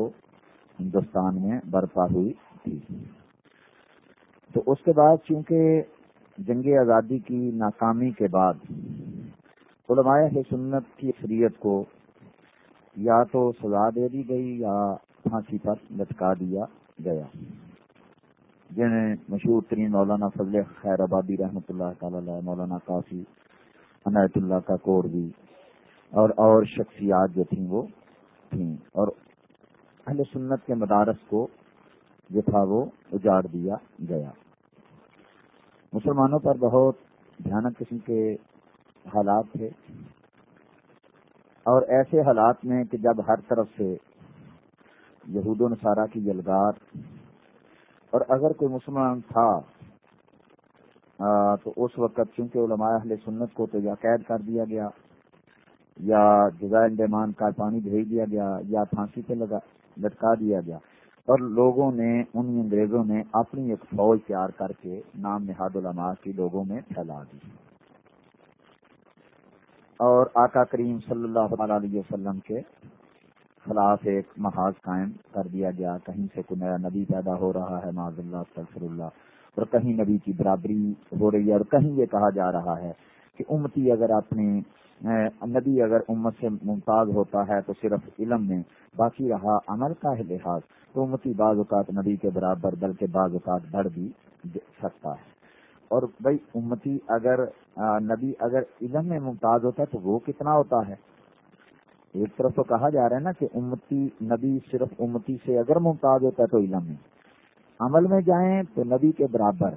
ہندوستان میں برپا ہوئی تھی۔ تو اس کے بعد چونکہ جنگ آزادی کی ناکامی کے بعد علماء سنت کی اکثریت کو یا تو سزا دے دی گئی یا پھانسی پر لٹکا دیا گیا۔ جنہیں مشہور ترین مولانا فضل خیر آبادی رحمۃ اللہ تعالی مولانا کافی عنایت اللہ کا کوڑ بھی اور اور شخصیات جو تھیں وہ تھیں۔ اور اہل سنت کے مدارس کو جو تھا وہ اجاڑ دیا گیا۔ مسلمانوں پر بہت بھیانک قسم کے حالات تھے۔ اور ایسے حالات میں کہ جب ہر طرف سے یہود و نصارہ کی یلگار اور اگر کوئی مسلمان تھا تو اس وقت چونکہ علماء اہل سنت کو تو یا قید کر دیا گیا یا جزائر ڈیمان کا پانی بھیج دیا گیا یا پھانسی پہ لگا لٹکا دیا گیا۔ اور لوگوں نے ان انگریزوں نے اپنی ایک فوج تیار کر کے نام نہاد علماء کی لوگوں میں پھیلا دی۔ اور آقا کریم صلی اللہ علیہ وسلم کے خلاف ایک محاذ قائم کر دیا گیا۔ کہیں سے کوئی نیا نبی پیدا ہو رہا ہے معذ اللہ اللہ۔ اور کہیں نبی کی برابری ہو رہی ہے اور کہیں یہ کہا جا رہا ہے کہ امتی اگر اپنے نبی اگر امت سے ممتاز ہوتا ہے تو صرف علم میں باقی رہا عمل کا لحاظ، تو امتی بعض اوقات نبی کے برابر، بلکہ بعض اوقات بڑھ بھی سکتا ہے۔ اور بھائی، امتی اگر نبی اگر علم میں ممتاز ہوتا ہے تو وہ کتنا ہوتا ہے؟ ایک طرف تو کہا جا رہا ہے نا کہ امتی، نبی صرف امتی سے اگر ممتاز ہوتا ہے تو علم میں۔ عمل میں جائیں تو نبی کے برابر،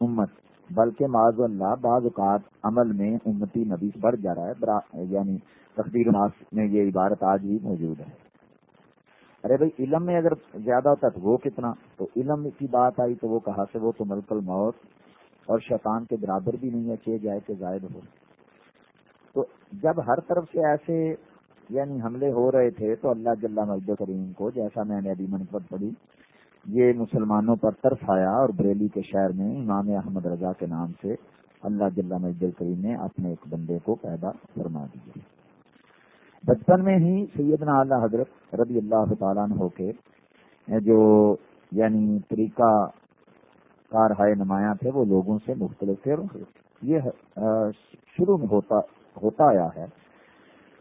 امت۔ بلکہ معذ اللہ بعض اوقات عمل میں امتی نبی بڑھ جا رہا ہے یعنی تقدیر ناس میں یہ عبارت آج بھی موجود ہے۔ ارے بھائی، علم میں اگر زیادہ ہوتا تو وہ کتنا؟ تو علم کی بات آئی تو وہ کہا سے وہ تو ملک الموت اور شیطان کے برابر بھی نہیں ہے کہ جائے کہ زائد ہو۔ تو جب ہر طرف سے ایسے یعنی حملے ہو رہے تھے تو اللہ جل مجد کریم کو، جیسا میں نے ابھی منفرد پڑھی یہ مسلمانوں پر طرف آیا اور بریلی کے شہر میں امام احمد رضا کے نام سے اللہ جل مجد کریم نے اپنے ایک بندے کو پیدا فرما دیا۔ بچپن میں ہی سیدنا اللہ حضرت رضی اللہ تعالیٰ ہو کے جو یعنی طریقہ کار ہائے نمایاں تھے، وہ لوگوں سے مختلف تھے۔ یہ شروع میں ہوتا ہوتا آیا ہے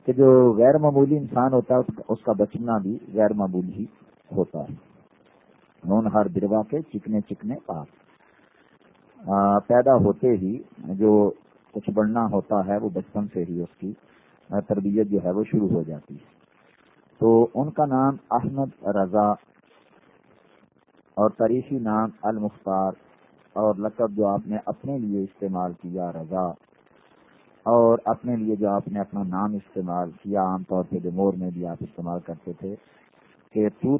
کہ جو غیر معمولی انسان ہوتا ہے، اس کا بچنا بھی غیر معمولی ہی ہوتا ہے۔ نون ہر بروا کے چکنے چکنے پاس پیدا ہوتے ہی جو کچھ بڑھنا ہوتا ہے وہ بچپن سے ہی اس کی تربیت جو ہے وہ شروع ہو جاتی ہے۔ تو ان کا نام احمد رضا اور تاریخی نام المختار اور لقب جو آپ نے اپنے لیے استعمال کیا رضا، اور اپنے لیے جو آپ نے اپنا نام استعمال کیا، عام طور پہ جمور میں بھی آپ استعمال کرتے تھے کہ تو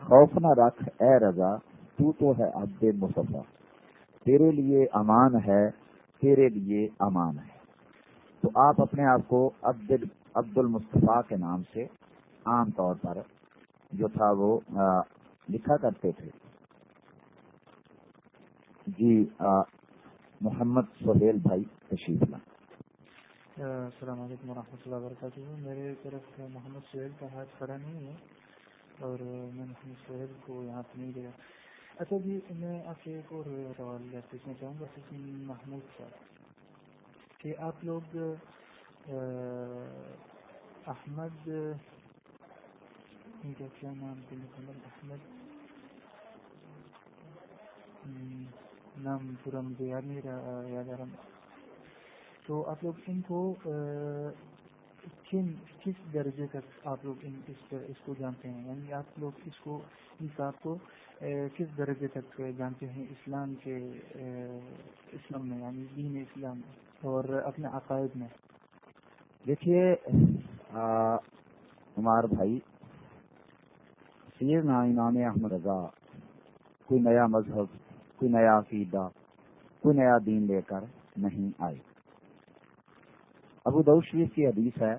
خوف نہ رکھ، اے رضا، تو تو ہے عبد مصفہ تیرے لیے امان ہے، تیرے لیے امان ہے۔ تو آپ اپنے آپ کو عبد عبد المصطفیٰ کے نام سے عام طور پر جو تھا وہ لکھا کرتے تھے۔ جی محمد سہیل بھائی تشریف لائیں۔ السلام علیکم و رحمۃ اللہ وبرکاتہ۔ میرے طرف محمد سہیل کا ہاتھ کھڑا نہیں ہے۔ اور میں محمد سہیل کو یہاں پہ نہیں دیا۔ اچھا جی میں آپ سے ایک اور سوال پوچھنا چاہوں گا محمود صاحب کہ آپ لوگ احمد، ان کا کیا نام محمد احمد۔ نام پورا مجھے یاد نہیں رہا، یاد آ رہا۔ تو آپ لوگ ان کو کن، کس درجے تک آپ لوگ اس کو جانتے ہیں؟ یعنی آپ لوگ اس کو ان کو کس درجے تک جانتے ہیں؟ اسلام کے اسلام میں یعنی دین اسلام اور اپنے عقائد میں؟ دیکھیے عمار بھائی سید امام احمد رضا، کوئی نیا مذہب، کوئی نیا عقیدہ، کوئی نیا دین لے کر نہیں آئے۔ ابو شریف کی حدیث ہے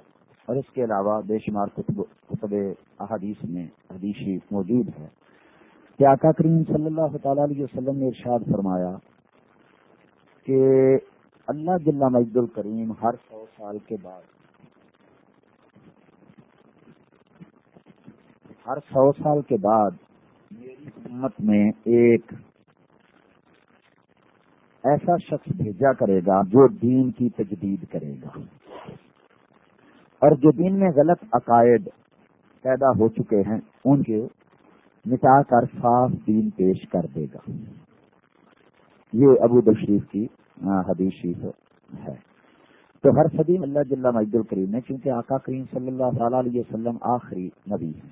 اور اس کے علاوہ بے شمار کتب احادیث میں حدیث موجود ہے۔ کہ آقا کریم صلی اللہ تعالی علیہ وسلم نے ارشاد فرمایا کہ اللہ جل مجد الکریم ہر سو سال کے بعد ہر سو سال کے بعد میری امت میں ایک ایسا شخص بھیجا کرے گا جو دین کی تجدید کرے گا۔ اور جو دین میں غلط عقائد پیدا ہو چکے ہیں، ان کے مٹا کر صاف دین پیش کر دے گا۔ یہ ابو بشریف کی حدیث شریف ہے۔ تو ہر صدی میں اللہ جل مجد الکریم نے کیونکہ آقا کریم صلی اللہ تعالی علیہ وسلم آخری نبی ہے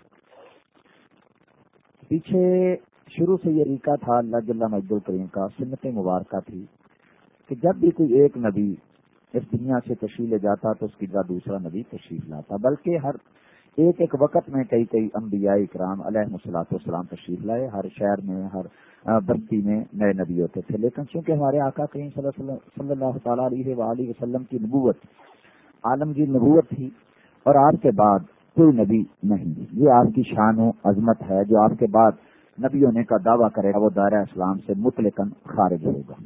پیچھے شروع سے یہ ریکا تھا اللہ جل مجد الکریم کا، سنت مبارکہ تھی، کہ جب بھی کوئی ایک نبی اس دنیا سے تشریح لے جاتا تو اس کی جگہ دوسرا نبی تشریف لاتا، بلکہ ہر ایک ایک وقت میں کئی کئی انبیاء اکرام علیہ مسلاط والسلام تشریف لائے، ہر شہر میں، ہر بستی میں نئے نبی ہوتے تھے۔ لیکن چونکہ ہمارے آقا کریم صلی اللہ تعالیٰ علیہ وآلہ وسلم کی نبوت عالمگیر جی نبوت تھی، اور آپ کے بعد کوئی نبی نہیں یہ آپ کی شان و عظمت ہے، جو آپ کے بعد نبی ہونے کا دعویٰ کرے گا، وہ دائرہ اسلام سے مطلقاً خارج ہوگا۔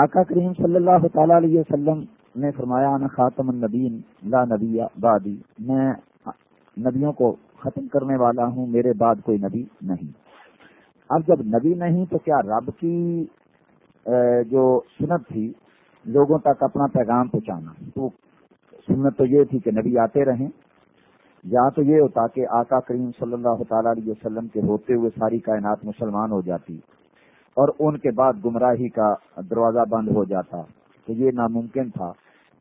آقا کریم صلی اللہ تعالی علیہ وسلم نے فرمایا، انا خاتم النبین لا نبی بادی میں نبیوں کو ختم کرنے والا ہوں، میرے بعد کوئی نبی نہیں۔ اب جب نبی نہیں تو کیا رب کی جو سنت تھی، لوگوں تک اپنا پیغام پہنچانا؟ تو سنت تو یہ تھی کہ نبی آتے رہیں۔ یا تو یہ ہوتا کہ آقا کریم صلی اللہ تعالی علیہ وسلم کے ہوتے ہوئے ساری کائنات مسلمان ہو جاتی۔ اور ان کے بعد گمراہی کا دروازہ بند ہو جاتا تو یہ ناممکن تھا۔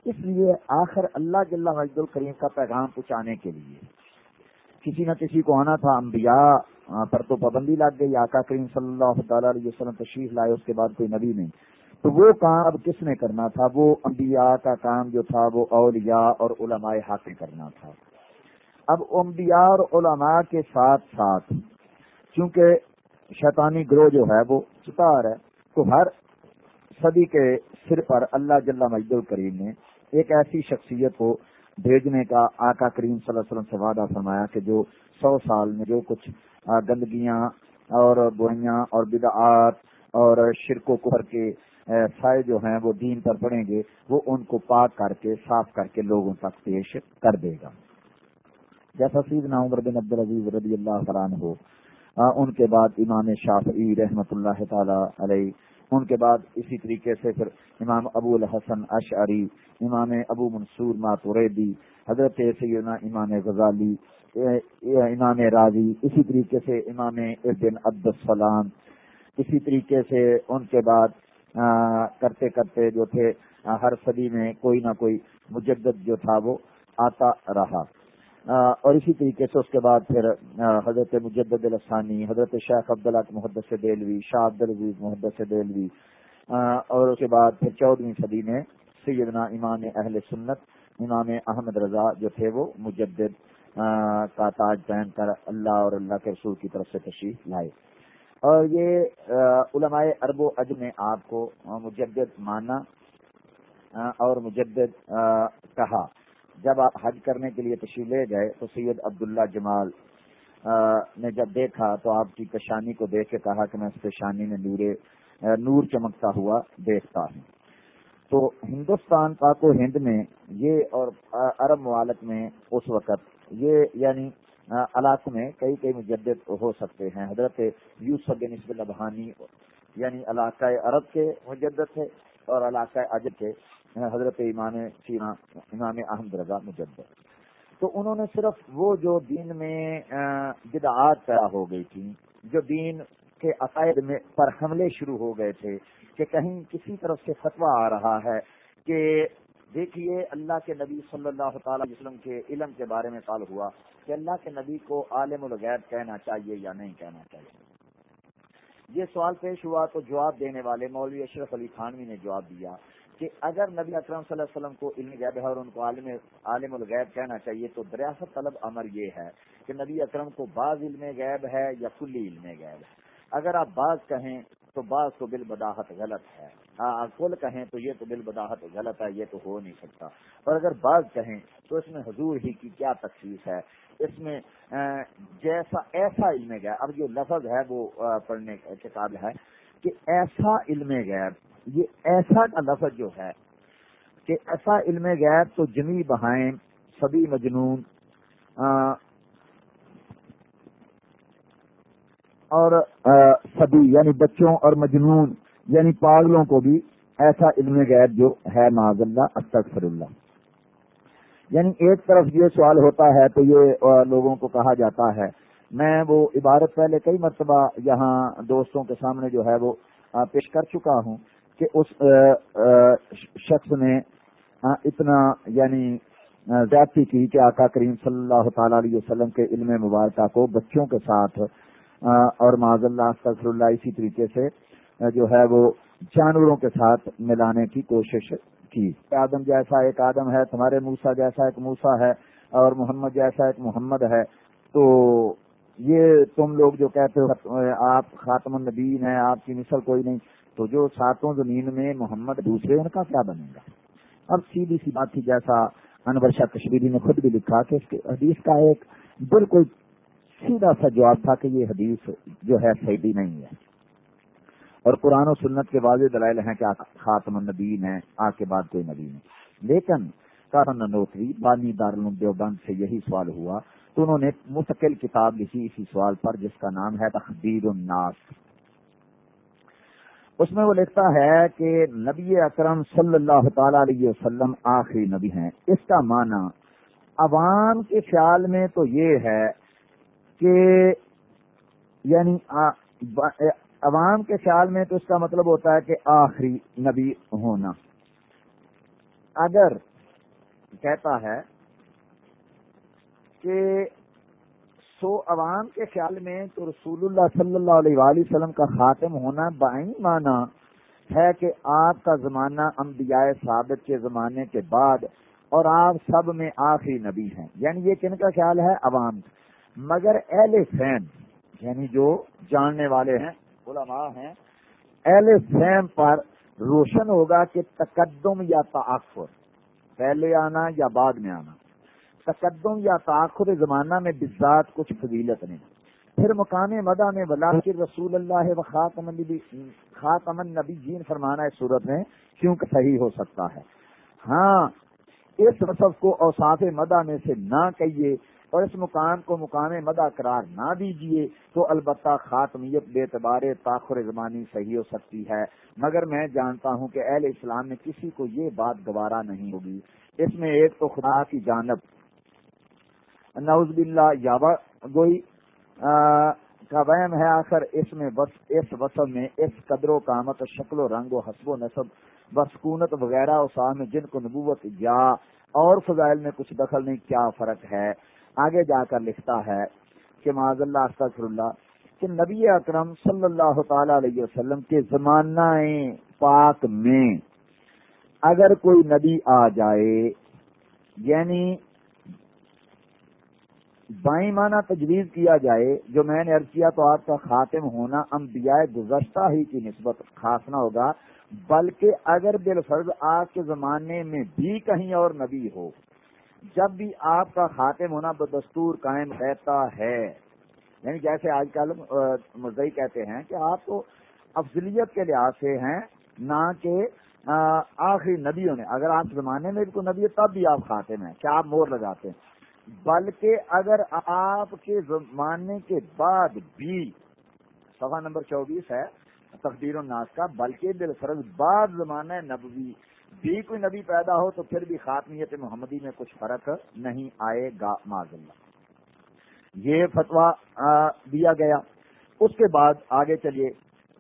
اس لیے آخر اللہ جل مجد الکریم کا پیغام پہنچانے کے لیے کسی نہ کسی کو آنا تھا۔ انبیاء پر تو پابندی لگ گئی۔ آقا کریم صلی اللہ تعالی علیہ وسلم تشریف لائے، اس کے بعد کوئی نبی نہیں۔ تو وہ کام اب کس نے کرنا تھا؟ وہ انبیاء کا کام جو تھا، وہ اولیاء اور علماء حاصل کرنا تھا۔ اب انبیاء اور علماء کے ساتھ ساتھ، چونکہ شیطانی گروہ جو ہے، وہ ستار ہے تو ہر صدی کے سر پر اللہ جل مجد الکریم نے ایک ایسی شخصیت کو بھیجنے کا آقا کریم صلی اللہ علیہ وسلم سے وعدہ فرمایا کہ جو سو سال میں جو کچھ گندگیاں اور برائیاں اور بدعات اور شرک و کفر کے سائے جو ہیں وہ دین پر پڑیں گے، وہ ان کو پاک کر کے، صاف کر کے لوگوں تک پیش کر دے گا۔ جیسا سیدنا عمر بن عبد العزیز رضی اللہ عنہ ہو ان کے بعد امام شافعی رحمت اللہ تعالی علیہ، ان کے بعد اسی طریقے سے پھر امام ابو الحسن اشعری، امام ابو منصور ماتوریدی، حضرت سیدنا امام غزالی امام راضی اسی طریقے سے امام ابن عبدالسلام، اسی طریقے سے ان کے بعد کرتے کرتے جو تھے ہر صدی میں کوئی نہ کوئی مجدد جو تھا وہ آتا رہا۔ اور اسی طریقے سے اس کے بعد پھر حضرت مجدد السانی حضرت شیخ عبداللہ محدث دہلوی، شاہ عبد العزیز محدث دہلوی اور اس کے بعد پھر چودہویں صدی میں سیدنا امام اہل سنت، امام احمد رضا جو تھے وہ مجدد کا تاج پہن کر اللہ اور اللہ کے رسول کی طرف سے تشریف لائے۔ اور یہ علماء ارب و اج نے آپ کو مجدد مانا اور مجدد کہا۔ جب آپ حج کرنے کے لیے تشریف لے گئے تو سید عبداللہ جمال نے جب دیکھا تو آپ کی پیشانی کو دیکھ کے کہا کہ میں اس پیشانی میں نور نور چمکتا ہوا دیکھتا ہوں۔ تو ہندوستان پاک و ہند میں یہ اور عرب ممالک میں اس وقت یہ یعنی علاقوں میں کئی کئی مجدد ہو سکتے ہیں۔ حضرت یوسف نسب البحانی یعنی علاقۂ عرب کے مجدد تھے اور علاقۂ اجب کے حضرت امام سینا، امام احمد رضا مجدد۔ تو انہوں نے صرف وہ جو دین میں بدعات پیدا ہو گئی تھی، جو دین کے عقائد میں پر حملے شروع ہو گئے تھے، کہ کہیں کسی طرف سے فتوا آ رہا ہے کہ دیکھیے اللہ کے نبی صلی اللہ تعالی وسلم کے علم کے بارے میں سال ہوا کہ اللہ کے نبی کو عالم الغیب کہنا چاہیے یا نہیں کہنا چاہیے۔ یہ سوال پیش ہوا تو جواب دینے والے مولوی اشرف علی خانوی نے جواب دیا۔ کہ اگر نبی اکرم صلی اللہ علیہ وسلم کو علم غیب ہے اور ان کو عالم عالم الغیب کہنا چاہیے، تو دریافت طلب امر یہ ہے کہ نبی اکرم کو بعض علم غیب ہے یا کلی علم غیب ہے۔ اگر آپ بعض کہیں تو بعض تو بال بداحت غلط ہے۔ ہاں، کل کہیں تو یہ تو بال بداحت غلط ہے، یہ تو ہو نہیں سکتا۔ اور اگر بعض کہیں تو اس میں حضور ہی کی کیا تخصیص ہے؟ اس میں جیسا ایسا علم غیب، اب جو لفظ ہے وہ پڑھنے کے قابل ہے کہ ایسا علم غیب یہ ایسا کا لفظ جو ہے کہ ایسا علم غیب تو جمی بہائیں سبھی مجنون اور سبھی یعنی بچوں اور مجنون یعنی پاگلوں کو بھی ایسا علم غیر جو ہے معذ اللہ، استغفر اللہ۔ یعنی ایک طرف یہ سوال ہوتا ہے تو یہ لوگوں کو کہا جاتا ہے، میں وہ عبارت پہلے کئی مرتبہ یہاں دوستوں کے سامنے جو ہے وہ پیش کر چکا ہوں۔ کہ اس شخص نے اتنا یعنی زیادتی کی کہ آقا کریم صلی اللہ تعالی علیہ وسلم کے علم مبارکہ کو بچوں کے ساتھ اور معذ اللہ اللہ، اسی طریقے سے جو ہے وہ جانوروں کے ساتھ ملانے کی کوشش کی۔ آدم جیسا ایک آدم ہے، تمہارے موسا جیسا ایک موسا ہے، اور محمد جیسا ایک محمد ہے۔ تو یہ تم لوگ جو کہتے ہو آپ خاتم النبین ہیں، آپ کی مثل کوئی نہیں۔ تو جو ساتوں زمین میں محمد دوسرے ان کا کیا بنے گا؟ اب سیدھی سی بات تھی، جیسا انور شاہ کشمیری نے خود بھی لکھا کہ اس حدیث کا ایک بالکل سیدھا سا جواب تھا کہ یہ حدیث جو ہے صحیح نہیں ہے۔ اور قرآن و سنت کے واضح دلائل ہیں کہ خاتم النبین ہے آ کے بعد کوئی نبی نہیں۔ لیکن کارن نوکری بانی دیوبند سے یہی سوال ہوا تو انہوں نے مستقل کتاب لکھی اسی سوال پر، جس کا نام ہے تخبیر الناس۔ اس میں وہ لکھتا ہے کہ نبی اکرم صلی اللہ تعالی علیہ وسلم آخری نبی ہیں۔ اس کا معنی عوام کے خیال میں تو یہ ہے کہ یعنی عوام کے خیال میں تو اس کا مطلب ہوتا ہے کہ آخری نبی ہونا۔ اگر کہتا ہے کہ سو عوام کے خیال میں تو رسول اللہ صلی اللہ علیہ وآلہ وسلم کا خاتم ہونا بائیں مانا ہے کہ آپ کا زمانہ انبیاء ثابت کے زمانے کے بعد اور آپ سب میں آخری نبی ہیں۔ یعنی یہ کن کا خیال ہے؟ عوام۔ مگر اہل فین یعنی جو جاننے والے ہیں، علماء ہیں، اہل فیم پر روشن ہوگا کہ تقدم یا تاخر پہلے آنا یا بعد میں آنا۔ تقدم یا تاخر زمانہ میں بزاد کچھ فضیلت نہیں۔ پھر مقام مدہ میں ولا رسول اللہ و خاتم النبی جین فرمانا اس صورت میں کیونکہ صحیح ہو سکتا ہے۔ ہاں اس مصف کو اوساف مدہ میں سے نہ کہیے اور اس مقام کو مقام مدہ قرار نہ دیجیے تو البتہ خاتمیت بے اعتبار تاخر زمانی صحیح ہو سکتی ہے۔ مگر میں جانتا ہوں کہ اہل اسلام میں کسی کو یہ بات گوارا نہیں ہوگی۔ اس میں ایک تو خدا کی جانب۔ نوز باللہ، یابا گوئی کا وہم ہے آخر اس میں بس اس وسم میں، اس قدر و کامت شکل و رنگ و حسب و نصب بسکونت وغیرہ اسام میں جن کو نبوت یا اور فضائل میں کچھ دخل نہیں، کیا فرق ہے؟ آگے جا کر لکھتا ہے کہ معذ اللہ استغفر اللہ کہ نبی اکرم صلی اللہ تعالی علیہ وسلم کے زمانہ پاک میں اگر کوئی نبی آ جائے یعنی بائیں معنی تجویز کیا جائے، جو میں نے عرض کیا تو آپ کا خاتم ہونا انبیاء گزشتہ ہی کی نسبت خاص نہ ہوگا، بلکہ اگر بالفرض آپ کے زمانے میں بھی کہیں اور نبی ہو، جب بھی آپ کا خاتم ہونا بدستور قائم رہتا ہے۔ یعنی جیسے آج کل مزئی کہتے ہیں کہ آپ تو افضلیت کے لحاظ سے ہیں، نہ کہ آخری نبیوں نے۔ اگر آپ زمانے میں بھی کوئی نبی ہے، تب بھی آپ خاتم ہیں، کیا آپ مور لگاتے ہیں؟ بلکہ اگر آپ کے زمانے کے بعد بھی سفا نمبر چوبیس ہے، تقدیر الناس کا، بلکہ بالفرض بعد زمانہ نبوی بھی کوئی نبی پیدا ہو تو پھر بھی خاتمیت محمدی میں کچھ فرق نہیں آئے گا، معذ اللہ۔ یہ فتوا دیا گیا۔ اس کے بعد آگے چلیے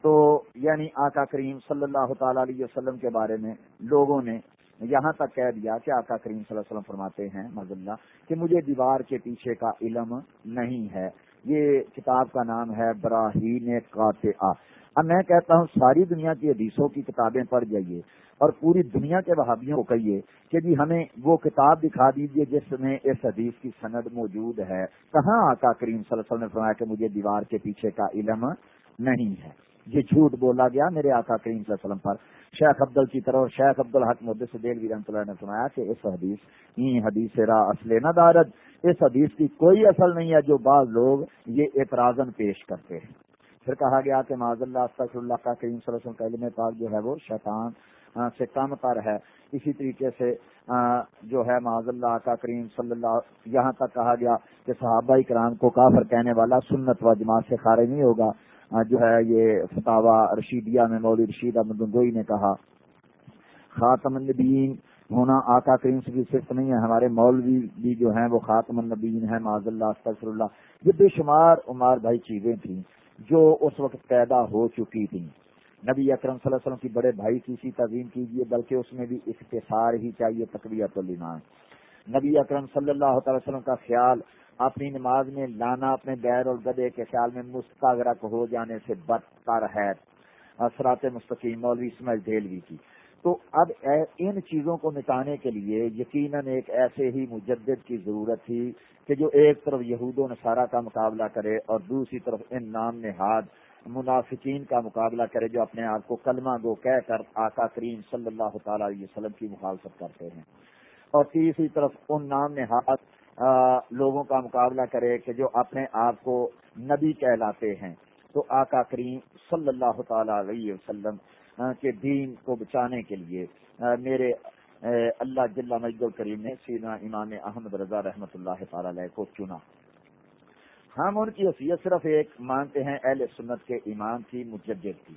تو یعنی آقا کریم صلی اللہ تعالی علیہ وسلم کے بارے میں لوگوں نے یہاں تک کہہ دیا کہ آقا کریم صلی اللہ علیہ وسلم فرماتے ہیں مز اللہ، کہ مجھے دیوار کے پیچھے کا علم نہیں ہے۔ یہ کتاب کا نام ہے براہین قاطعہ۔ اب میں کہتا ہوں، ساری دنیا کی حدیثوں کی کتابیں پڑھ جائیے اور پوری دنیا کے وہابیوں کو کہیے کہ جی ہمیں وہ کتاب دکھا دیجیے جس میں اس حدیث کی سند موجود ہے۔ کہاں آقا کریم صلی اللہ علیہ وسلم نے فرمایا کہ مجھے دیوار کے پیچھے کا علم نہیں ہے؟ یہ جھوٹ بولا گیا میرے آقا کریم صلی اللہ علیہ وسلم پر۔ شیخ عبدل کی طرح اور شیخ عبد الحق مدد دل رحمۃ اللہ نے سنایا کہ اس حدیث این حدیث را اصل نہ دارد۔ اس حدیث کی کوئی اصل نہیں ہے جو بعض لوگ یہ اعتراضن پیش کرتے ہیں۔ پھر کہا گیا کہ معذ اللہ اللہ کا کریم صلی اللہ علیہ وسلم کا علم پاک جو ہے وہ شیطان سے کم تر ہے۔ اسی طریقے سے جو ہے معذ اللہ کا کریم صلی اللہ یہاں تک کہا گیا کہ صحابہ کرام کو کافر کہنے والا سنت و جماعت سے خارج نہیں ہوگا۔ جو ہے یہ فتوا رشیدیہ میں مولوی رشید احمد گوئی نے کہا، خاتم النبیین ہونا آقا کریم سے بھی صرف نہیں ہے، ہمارے مولوی بھی جو ہیں وہ خاتم النبیین ہیں معذ اللہ، استغفر اللہ، یہ بے شمار عمار بھائی چیزیں تھیں جو اس وقت پیدا ہو چکی تھیں۔ نبی اکرم صلی اللہ علیہ وسلم کی بڑے بھائی کی سی تعظیم کیجیے، بلکہ اس میں بھی اختصار ہی چاہیے، تقویت المان نبی اکرم صلی اللہ تعالی وسلم کا خیال اپنی نماز میں لانا اپنے بیر اور گدے کے خیال میں مستغرق ہو جانے سے بدتر ہے۔ اثرات مستقیم، مولوی اسماعیل دہلوی کی۔ تو اب ان چیزوں کو مٹانے کے لیے یقیناً ایک ایسے ہی مجدد کی ضرورت تھی کہ جو ایک طرف یہود و نصارہ کا مقابلہ کرے اور دوسری طرف ان نام نہاد منافقین کا مقابلہ کرے جو اپنے آپ کو کلمہ گو کہہ کر آقا کریم صلی اللہ تعالی علیہ وسلم کی مخالفت کرتے ہیں۔ اور تیسری طرف ان نام نہاد لوگوں کا مقابلہ کرے کہ جو اپنے آپ کو نبی کہلاتے ہیں۔ تو آقا کریم صلی اللہ تعالی علیہ وسلم کے دین کو بچانے کے لیے میرے اللہ جل مجد الکریم نے سینا امام احمد رضا رحمۃ اللہ تعالی علیہ کو چنا۔ ہم ان کی حیثیت صرف ایک مانتے ہیں، اہل سنت کے امام کی مجدد کی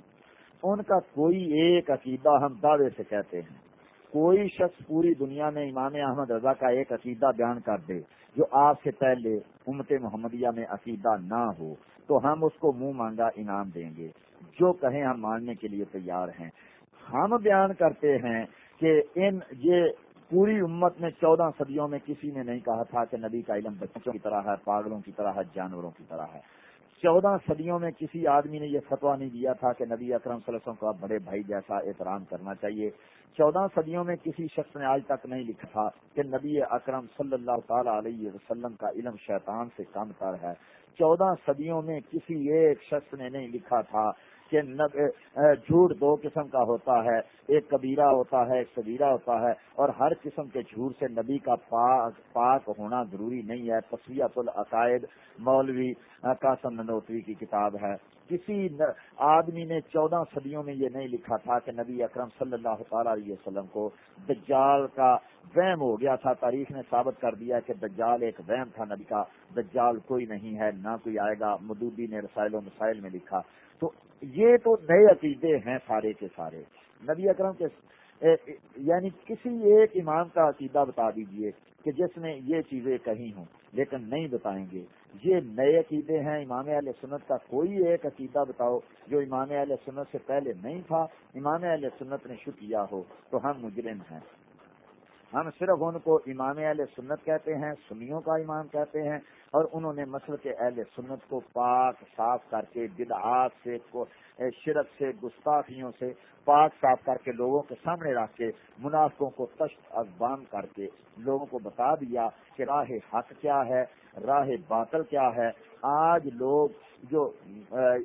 ان کا کوئی ایک عقیدہ ہم دعوے سے کہتے ہیں۔ کوئی شخص پوری دنیا میں امام احمد رضا کا ایک عقیدہ بیان کر دے جو آپ سے پہلے امت محمدیہ میں عقیدہ نہ ہو، تو ہم اس کو منہ مانگا انعام دیں گے۔ جو کہیں ہم ماننے کے لیے تیار ہیں۔ ہم بیان کرتے ہیں کہ ان یہ پوری امت میں چودہ صدیوں میں کسی نے نہیں کہا تھا کہ نبی کا علم بچوں کی طرح ہے، پاگلوں کی طرح ہے، جانوروں کی طرح ہے۔ چودہ صدیوں میں کسی آدمی نے یہ فتوا نہیں دیا تھا کہ نبی اکرم صلی اللہ علیہ وسلم کو بڑے بھائی جیسا احترام کرنا چاہیے۔ چودہ صدیوں میں کسی شخص نے آج تک نہیں لکھا تھا کہ نبی اکرم صلی اللہ تعالی علیہ وسلم کا علم شیطان سے کم تر ہے۔ چودہ صدیوں میں کسی ایک شخص نے نہیں لکھا تھا کہ جھوٹ دو قسم کا ہوتا ہے۔ ایک کبیرہ ہوتا ہے، ایک سبیرہ ہوتا ہے۔ اور ہر قسم کے جھوٹ سے نبی کا پاک پاک ہونا ضروری نہیں ہے۔ تصویت العقائد مولوی قاسم ننوتوی کی کتاب ہے۔ کسی آدمی نے چودہ صدیوں میں یہ نہیں لکھا تھا کہ نبی اکرم صلی اللہ تعالی علیہ وسلم کو دجال کا وہم ہو گیا تھا۔ تاریخ نے ثابت کر دیا کہ دجال ایک وہم تھا۔ نبی کا دجال کوئی نہیں ہے، نہ کوئی آئے گا۔ مدودی نے رسائل و مسائل میں لکھا۔ تو یہ تو نئے عقیدے ہیں سارے کے سارے۔ نبی اکرم کے یعنی کسی ایک امام کا عقیدہ بتا دیجیے کہ جس نے یہ چیزیں کہی ہوں، لیکن نہیں بتائیں گے۔ یہ نئے عقیدے ہیں، امام علیہ سنت کا کوئی ایک عقیدہ بتاؤ جو امام علیہ سنت سے پہلے نہیں تھا۔ امام علیہ سنت نے شو کیا ہو تو ہم مجرم ہیں۔ ہم صرف ان کو امام اہل سنت کہتے ہیں، سنیوں کا امام کہتے ہیں اور انہوں نے مسل کے اہل سنت کو پاک صاف کر کے، بدعات سے شرک سے، گستاخیوں سے پاک صاف کر کے لوگوں کے سامنے رکھ کے، منافقوں کو تشت ازبان کر کے لوگوں کو بتا دیا کہ راہ حق کیا ہے، راہ باطل کیا ہے۔ آج لوگ جو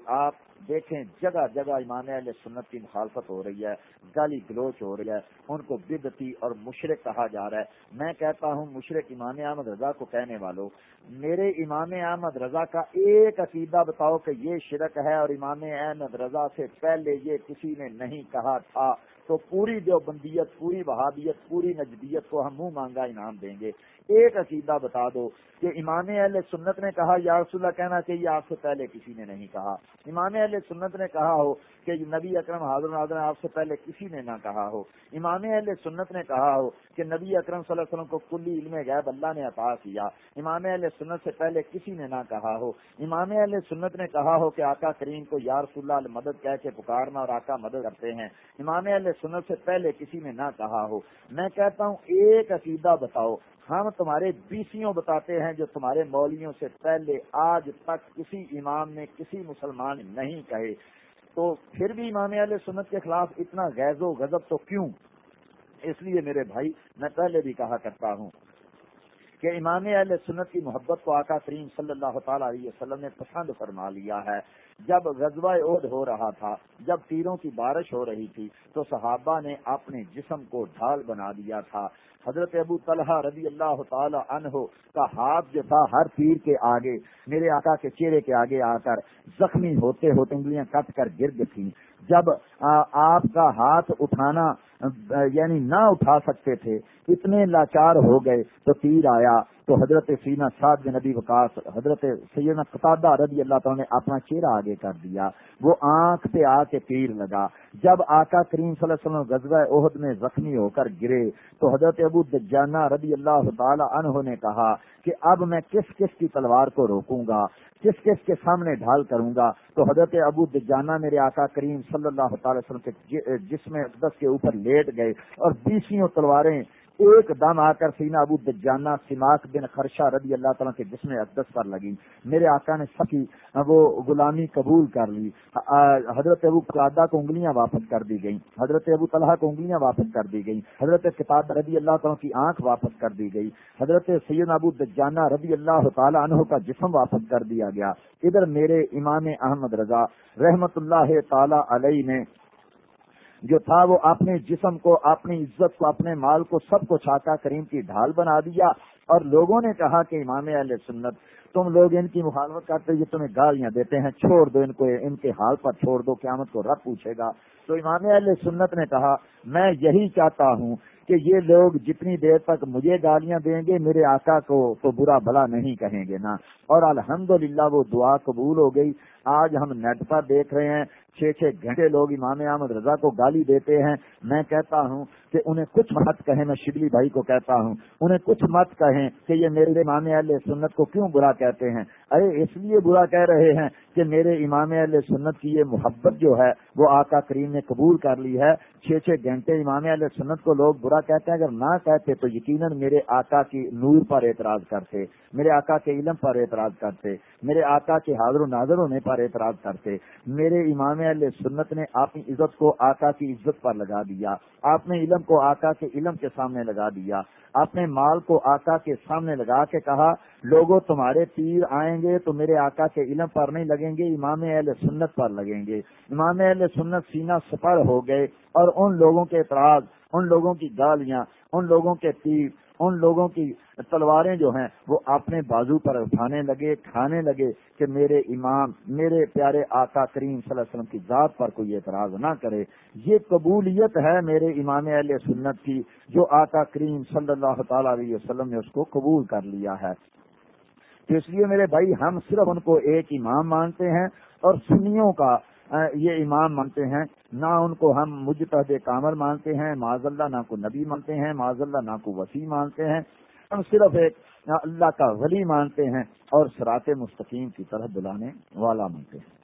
آپ دیکھیں جگہ جگہ امام علیہ سنت کی مخالفت ہو رہی ہے، گالی گلوچ ہو رہی ہے، ان کو بدتی اور مشرق کہا جا رہا ہے۔ میں کہتا ہوں مشرق امام احمد رضا کو کہنے والوں، میرے امام احمد رضا کا ایک عقیدہ بتاؤ کہ یہ شرک ہے اور امام احمد رضا سے پہلے یہ کسی نے نہیں کہا تھا۔ تو پوری دیوبندیت، پوری وہابیت، پوری نجدیت کو ہم منہ مانگا انعام دیں گے۔ ایک عقیدہ بتا دو کہ امام اہل سنت نے کہا، یا رسول اللہ کہنا چاہیے آپ سے پہلے کسی نے نہیں کہا۔ امام اہل سنت نے کہا ہو کہ نبی اکرم حاضر حاضر آپ سے پہلے کسی نے نہ کہا ہو۔ امام اہل سنت نے کہا ہو کہ نبی اکرم صلی اللہ علیہ وسلم کو کلی علم غیب اللہ نے عطا کیا۔ امام اہل سنت سے پہلے کسی نے نہ کہا ہو۔ امام اہل سنت نے کہا ہو کہ آقا کریم کو یا رسول اللہ مدد کہہ کے پکارنا اور آقا مدد کرتے ہیں۔ امام اہل سنت سے پہلے کسی نے نہ کہا ہو۔ میں کہتا ہوں، ایک عقیدہ بتاؤ ہم تمہارے بیسیوں بتاتے ہیں جو تمہارے مولیوں سے پہلے آج تک کسی امام نے کسی مسلمان نہیں کہے۔ تو پھر بھی امام علیہ سنت کے خلاف اتنا غیظ و غضب تو کیوں؟ اس لیے میرے بھائی، میں پہلے بھی کہا کرتا ہوں کہ امام اہل سنت کی محبت کو آقا کریم صلی اللہ تعالی علیہ وسلم نے پسند فرما لیا ہے۔ جب غزوہ عہد ہو رہا تھا، جب تیروں کی بارش ہو رہی تھی، تو صحابہ نے اپنے جسم کو ڈھال بنا دیا تھا۔ حضرت ابو طلحہ رضی اللہ تعالی عنہ کا ہاتھ جو تھا، ہر تیر کے آگے، میرے آقا کے چہرے کے آگے آ کر زخمی ہوتے ہوتے انگلیاں کٹ کر گرد تھیں۔ جب آپ کا ہاتھ اٹھانا یعنی نہ اٹھا سکتے تھے، اتنے لاچار ہو گئے تو تیر آیا۔ تو حضرت سینا سعد بن نبی وکاس حضرت سیدنا قطادہ رضی اللہ تعالیٰ نے اپنا چہرہ آگے کر دیا۔ وہ آنکھ پہ آ کے تیر لگا۔ جب آقا کریم صلی اللہ علیہ وسلم غزوہ عہد میں زخمی ہو کر گرے، تو حضرت ابو دجانہ رضی اللہ تعالی عنہ نے کہا کہ اب میں کس کس کی تلوار کو روکوں گا، کس کس کے سامنے ڈھال کروں گا؟ تو حضرت ابو دجانہ میرے آقا کریم صلی اللہ تعالی وسلم کے جسم اقدس کے اوپر لیٹ گئے اور بیسوں تلواریں ایک دم آ کر سینا ابو دجانہ سماق بن خرشہ رضی اللہ تعالیٰ کے جسم اقدس پر لگی۔ میرے آقا نے سکی وہ غلامی قبول کر لی۔ حضرت ابو قادہ کو انگلیاں واپس کر دی گئی حضرت ابو طلحہ کو انگلیاں واپس کر دی گئی حضرت کتاب رضی اللہ تعالیٰ کی آنکھ واپس کر دی گئی۔ حضرت سید ابو دجانہ رضی اللہ تعالیٰ عنہ کا جسم واپس کر دیا گیا۔ ادھر میرے امام احمد رضا رحمت اللہ تعالی علیہ نے جو تھا وہ اپنے جسم کو، اپنی عزت کو، اپنے مال کو سب کو چھاکا کریم کی ڈھال بنا دیا اور لوگوں نے کہا کہ امام اہل سنت، تم لوگ ان کی مخالفت کرتے یہ تمہیں گالیاں دیتے ہیں، چھوڑ دو ان کو، ان کے حال پر چھوڑ دو، قیامت کو رب پوچھے گا۔ تو امام اہل سنت نے کہا، میں یہی چاہتا ہوں کہ یہ لوگ جتنی دیر تک مجھے گالیاں دیں گے، میرے آقا کو تو برا بلا نہیں کہیں گے نا۔ اور الحمدللہ وہ دعا قبول ہو گئی۔ آج ہم نیٹ پر دیکھ رہے ہیں۔ چھ چھ گھنٹے لوگ امام احمد رضا کو گالی دیتے ہیں۔ میں کہتا ہوں کہ انہیں کچھ مت کہیں، میں شبلی بھائی کو کہتا ہوں۔ انہیں کچھ مت کہیں کہ یہ میرے امام اہل سنت کو کیوں برا کہتے ہیں؟ ارے، اس لیے برا کہہ رہے ہیں کہ میرے امام اہل سنت کی یہ محبت جو ہے، وہ آقا کریم نے قبول کر لی ہے۔ چھ چھ گھنٹے امام اہل سنت کو لوگ برا کہتے ہیں۔ اگر نہ کہتے تو یقیناً میرے آقا کی نور پر اعتراض کرتے، میرے آقا کے علم پر اعتراض کرتے۔ میرے آقا کے حاضر و ناظر ہونے پر اعتراض کرتے میرے امام علیہ سنت نے اپنی عزت کو آقا کی عزت پر لگا دیا آپ نے علم کو آقا کے علم کے سامنے لگا دیا، اپنے مال کو آقا کے سامنے لگا کے کہا لوگوں تمہارے تیر آئیں گے تو میرے آقا کے علم پر نہیں لگیں گے، امام اہل سنت پر لگیں گے۔ امام اہل سنت سینا سپر ہو گئے اور ان لوگوں کے اعتراض، ان لوگوں کی گالیاں، ان لوگوں کے تیر ان لوگوں کی تلواریں جو ہیں وہ اپنے بازو پر اٹھانے لگے، کھانے لگے کہ میرے امام، میرے پیارے آقا کریم صلی اللہ علیہ وسلم کی ذات پر کوئی اعتراض نہ کرے۔ یہ قبولیت ہے میرے امام اہل سنت کی جو آقا کریم صلی اللہ تعالی علیہ وسلم نے اس کو قبول کر لیا ہے۔ تو اس لیے میرے بھائی، ہم صرف ان کو ایک امام مانتے ہیں اور سنیوں کا یہ امام مانتے ہیں، نہ ان کو ہم مجتہد کامر مانتے ہیں معذ اللہ نہ کو نبی مانتے ہیں معذ اللہ نہ کو وسیع مانتے ہیں، ہم صرف ایک اللہ کا ولی مانتے ہیں اور سرات مستقیم کی طرح بلانے والا مانتے ہیں۔